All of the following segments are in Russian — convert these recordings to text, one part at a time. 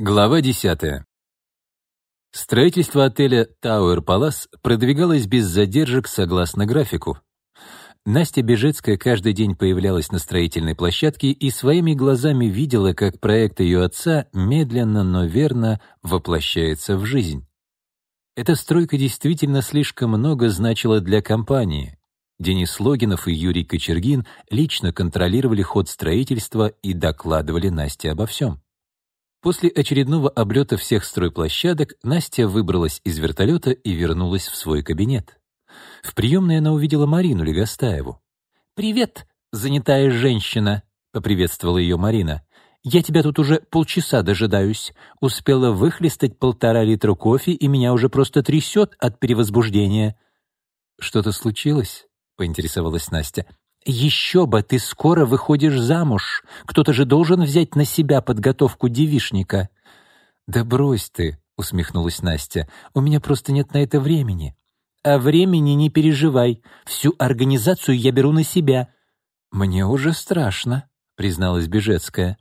Глава 10. Строительство отеля Tower Palace продвигалось без задержек согласно графику. Настя Бежецкая каждый день появлялась на строительной площадке и своими глазами видела, как проект ее отца медленно, но верно воплощается в жизнь. Эта стройка действительно слишком много значила для компании. Денис Логинов и Юрий Кочергин лично контролировали ход строительства и докладывали Насте обо всем. После очередного облета всех стройплощадок Настя выбралась из вертолета и вернулась в свой кабинет. В приемной она увидела Марину Легостаеву. «Привет, занятая женщина», — поприветствовала ее Марина. «Я тебя тут уже полчаса дожидаюсь. Успела выхлестать полтора литра кофе, и меня уже просто трясет от перевозбуждения». «Что-то случилось?» — поинтересовалась Настя. «Еще бы, ты скоро выходишь замуж. Кто-то же должен взять на себя подготовку девишника». «Да брось ты», — усмехнулась Настя. «У меня просто нет на это времени». «О времени не переживай. Всю организацию я беру на себя». «Мне уже страшно», — призналась Бежецкая.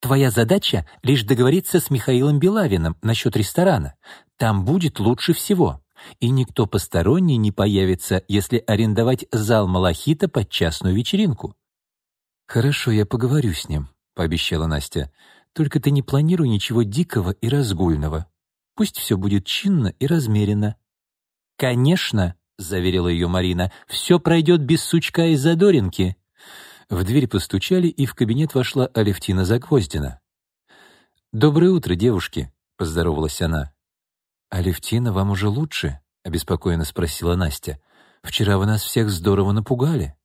«Твоя задача — лишь договориться с Михаилом Белавиным насчет ресторана. Там будет лучше всего и никто посторонний не появится, если арендовать зал Малахита под частную вечеринку. «Хорошо, я поговорю с ним», — пообещала Настя. «Только ты не планируй ничего дикого и разгульного. Пусть все будет чинно и размеренно». «Конечно», — заверила ее Марина, — «все пройдет без сучка и задоринки». В дверь постучали, и в кабинет вошла Алевтина Загвоздина. «Доброе утро, девушки», — поздоровалась она. «Алевтина, вам уже лучше?» — обеспокоенно спросила Настя. «Вчера вы нас всех здорово напугали».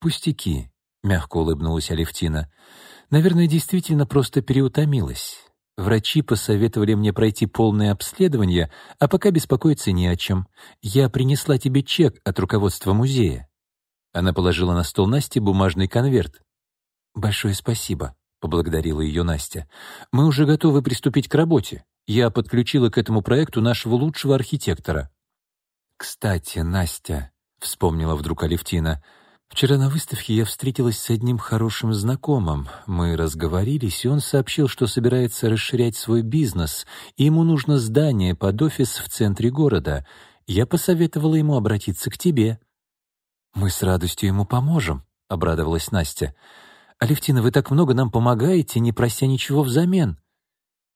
«Пустяки», — мягко улыбнулась Алевтина. «Наверное, действительно просто переутомилась. Врачи посоветовали мне пройти полное обследование, а пока беспокоиться не о чем. Я принесла тебе чек от руководства музея». Она положила на стол Насте бумажный конверт. «Большое спасибо», — поблагодарила ее Настя. «Мы уже готовы приступить к работе. Я подключила к этому проекту нашего лучшего архитектора. «Кстати, Настя», — вспомнила вдруг Алевтина, «вчера на выставке я встретилась с одним хорошим знакомым. Мы разговорились, и он сообщил, что собирается расширять свой бизнес, и ему нужно здание под офис в центре города. Я посоветовала ему обратиться к тебе». «Мы с радостью ему поможем», — обрадовалась Настя. «Алевтина, вы так много нам помогаете, не прося ничего взамен».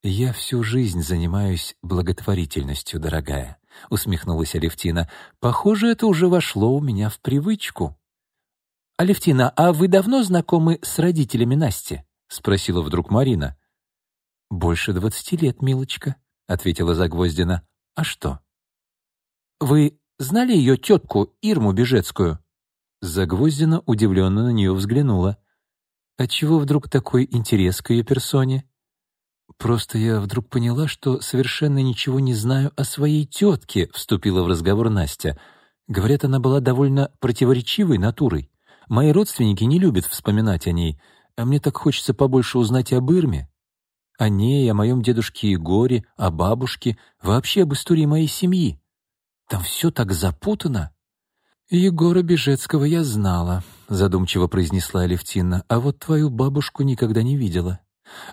«Я всю жизнь занимаюсь благотворительностью, дорогая», — усмехнулась Алевтина. «Похоже, это уже вошло у меня в привычку». «Алевтина, а вы давно знакомы с родителями Насти?» — спросила вдруг Марина. «Больше двадцати лет, милочка», — ответила Загвоздина. «А что?» «Вы знали ее тетку Ирму Бежецкую?» Загвоздина удивленно на нее взглянула. «Отчего вдруг такой интерес к ее персоне?» «Просто я вдруг поняла, что совершенно ничего не знаю о своей тетке», — вступила в разговор Настя. «Говорят, она была довольно противоречивой натурой. Мои родственники не любят вспоминать о ней, а мне так хочется побольше узнать об Ирме. О ней, о моем дедушке Егоре, о бабушке, вообще об истории моей семьи. Там все так запутано». «Егора Бежецкого я знала», — задумчиво произнесла Алевтина, «а вот твою бабушку никогда не видела».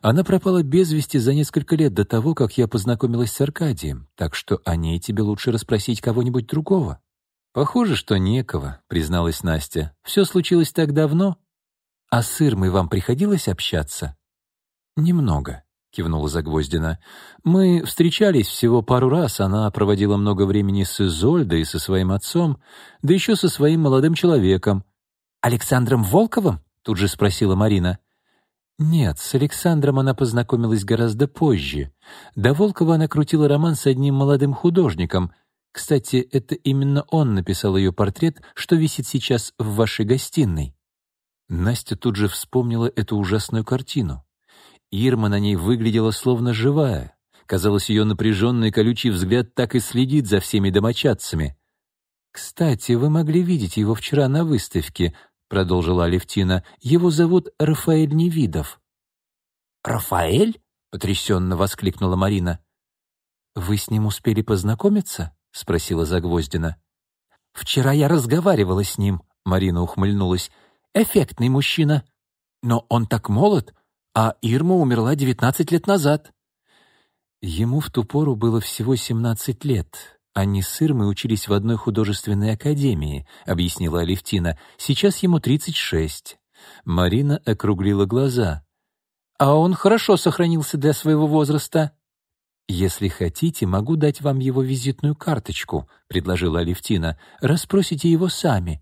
Она пропала без вести за несколько лет до того, как я познакомилась с Аркадием, так что о ней тебе лучше расспросить кого-нибудь другого». «Похоже, что некого», — призналась Настя. «Все случилось так давно. А с Ирмой вам приходилось общаться?» «Немного», — кивнула Загвоздина. «Мы встречались всего пару раз. Она проводила много времени с Изольдой и со своим отцом, да еще со своим молодым человеком». «Александром Волковым?» — тут же спросила Марина. Нет, с Александром она познакомилась гораздо позже. До Волкова она крутила роман с одним молодым художником. Кстати, это именно он написал ее портрет, что висит сейчас в вашей гостиной. Настя тут же вспомнила эту ужасную картину. Ирма на ней выглядела словно живая. Казалось, ее напряженный колючий взгляд так и следит за всеми домочадцами. «Кстати, вы могли видеть его вчера на выставке», продолжила Алевтина. «Его зовут Рафаэль Невидов». «Рафаэль?» — потрясенно воскликнула Марина. «Вы с ним успели познакомиться?» — спросила Загвоздина. «Вчера я разговаривала с ним», — Марина ухмыльнулась. «Эффектный мужчина. Но он так молод, а Ирма умерла 19 лет назад». Ему в ту пору было всего 17 лет. Они с Ирмой учились в одной художественной академии, объяснила Алевтина. Сейчас ему 36. Марина округлила глаза. А он хорошо сохранился для своего возраста. «Если хотите, могу дать вам его визитную карточку», — предложила Алевтина. «Расспросите его сами».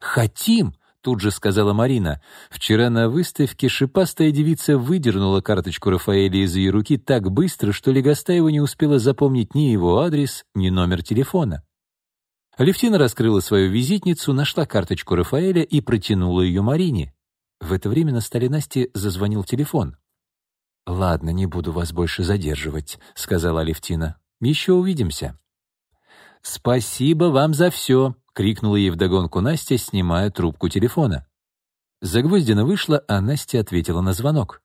«Хотим!» — тут же сказала Марина. Вчера на выставке шипастая девица выдернула карточку Рафаэля из ее руки так быстро, что Легостаева не успела запомнить ни его адрес, ни номер телефона. Алевтина раскрыла свою визитницу, нашла карточку Рафаэля и протянула ее Марине. В это время на столе Насти зазвонил телефон. «Ладно, не буду вас больше задерживать», — сказала Алевтина. «Еще увидимся». «Спасибо вам за все», — крикнула ей вдогонку Настя, снимая трубку телефона. Загвоздина вышла, а Настя ответила на звонок.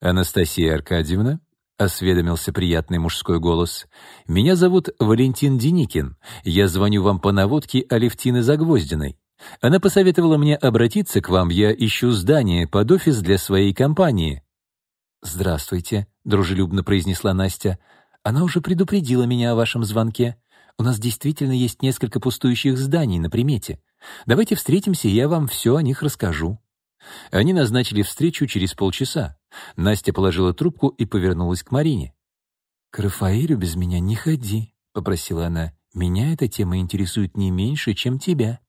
«Анастасия Аркадьевна?» — осведомился приятный мужской голос. «Меня зовут Валентин Деникин. Я звоню вам по наводке Алевтины Загвоздиной. Она посоветовала мне обратиться к вам, я ищу здание под офис для своей компании». «Здравствуйте», — дружелюбно произнесла Настя. «Она уже предупредила меня о вашем звонке. У нас действительно есть несколько пустующих зданий на примете. Давайте встретимся, и я вам все о них расскажу». Они назначили встречу через полчаса. Настя положила трубку и повернулась к Марине. «К Рафаэлю без меня не ходи», — попросила она. «Меня эта тема интересует не меньше, чем тебя».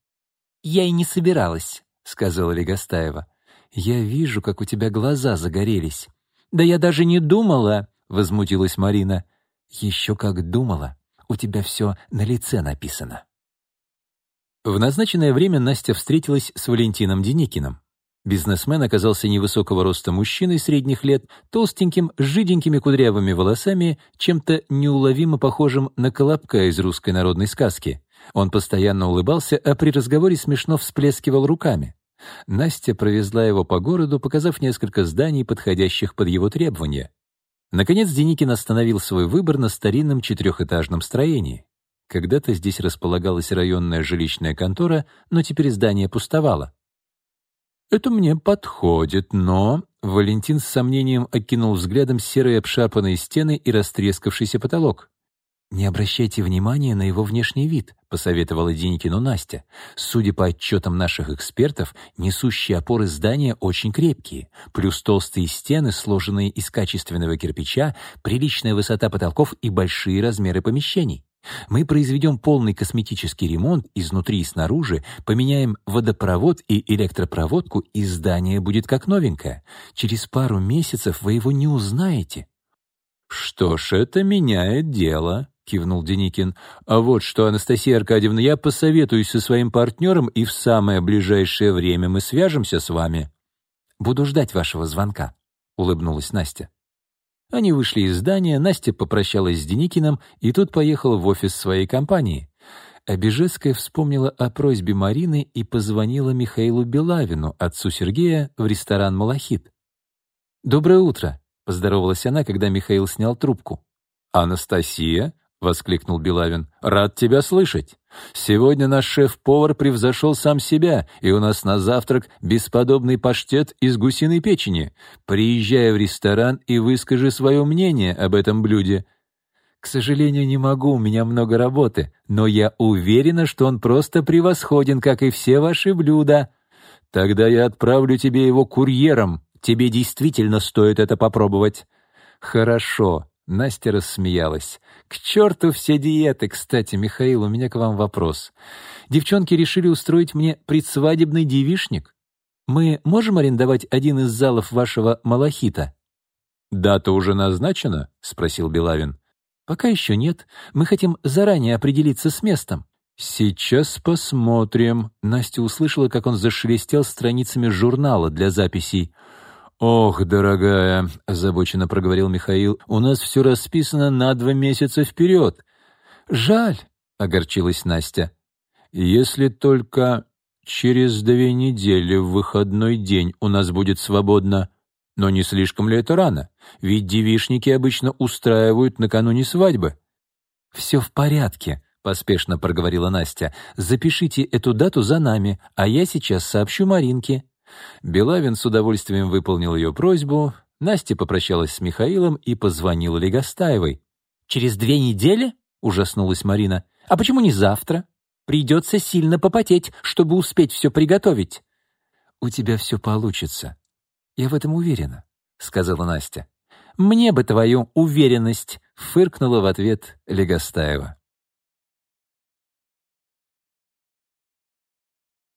«Я и не собиралась», — сказала Легостаева. «Я вижу, как у тебя глаза загорелись». «Да я даже не думала», — возмутилась Марина. «Еще как думала. У тебя все на лице написано». В назначенное время Настя встретилась с Валентином Деникиным. Бизнесмен оказался невысокого роста мужчиной средних лет, толстеньким, с жиденькими кудрявыми волосами, чем-то неуловимо похожим на Колобка из русской народной сказки. Он постоянно улыбался, а при разговоре смешно всплескивал руками. Настя провезла его по городу, показав несколько зданий, подходящих под его требования. Наконец Деникин остановил свой выбор на старинном четырехэтажном строении. Когда-то здесь располагалась районная жилищная контора, но теперь здание пустовало. «Это мне подходит, но...» Валентин с сомнением окинул взглядом серые обшарпанные стены и растрескавшийся потолок. «Не обращайте внимания на его внешний вид», — посоветовала Деникину Настя. «Судя по отчетам наших экспертов, несущие опоры здания очень крепкие, плюс толстые стены, сложенные из качественного кирпича, приличная высота потолков и большие размеры помещений. Мы произведем полный косметический ремонт изнутри и снаружи, поменяем водопровод и электропроводку, и здание будет как новенькое. Через пару месяцев вы его не узнаете». «Что ж, это меняет дело», кивнул Деникин. «А вот что, Анастасия Аркадьевна, я посоветуюсь со своим партнером, и в самое ближайшее время мы свяжемся с вами». «Буду ждать вашего звонка», — улыбнулась Настя. Они вышли из здания, Настя попрощалась с Деникиным и тут поехала в офис своей компании. А вспомнила о просьбе Марины и позвонила Михаилу Белавину, отцу Сергея, в ресторан «Малахит». «Доброе утро», — поздоровалась она, когда Михаил снял трубку. «Анастасия?» — воскликнул Белавин. «Рад тебя слышать. Сегодня наш шеф-повар превзошел сам себя, и у нас на завтрак бесподобный паштет из гусиной печени. Приезжай в ресторан и выскажи свое мнение об этом блюде». «К сожалению, не могу, у меня много работы, но я уверена, что он просто превосходен, как и все ваши блюда». «Тогда я отправлю тебе его курьером. Тебе действительно стоит это попробовать». «Хорошо», Настя рассмеялась. «К черту все диеты! Кстати, Михаил, у меня к вам вопрос. Девчонки решили устроить мне предсвадебный девишник? Мы можем арендовать один из залов вашего малахита?» «Дата уже назначена?» — спросил Белавин. «Пока еще нет. Мы хотим заранее определиться с местом». «Сейчас посмотрим». Настя услышала, как он зашелестел страницами журнала для записей. «Ох, дорогая», — озабоченно проговорил Михаил, — «у нас все расписано на два месяца вперед». «Жаль», — огорчилась Настя. «Если только через две недели в выходной день у нас будет свободно. Но не слишком ли это рано? Ведь девишники обычно устраивают накануне свадьбы». «Все в порядке», — поспешно проговорила Настя. «Запишите эту дату за нами, а я сейчас сообщу Маринке». Белавин с удовольствием выполнил ее просьбу, Настя попрощалась с Михаилом и позвонила Легостаевой. «Через две недели?» — ужаснулась Марина. «А почему не завтра? Придется сильно попотеть, чтобы успеть все приготовить». «У тебя все получится. Я в этом уверена», — сказала Настя. «Мне бы твою уверенность», — фыркнула в ответ Легостаева.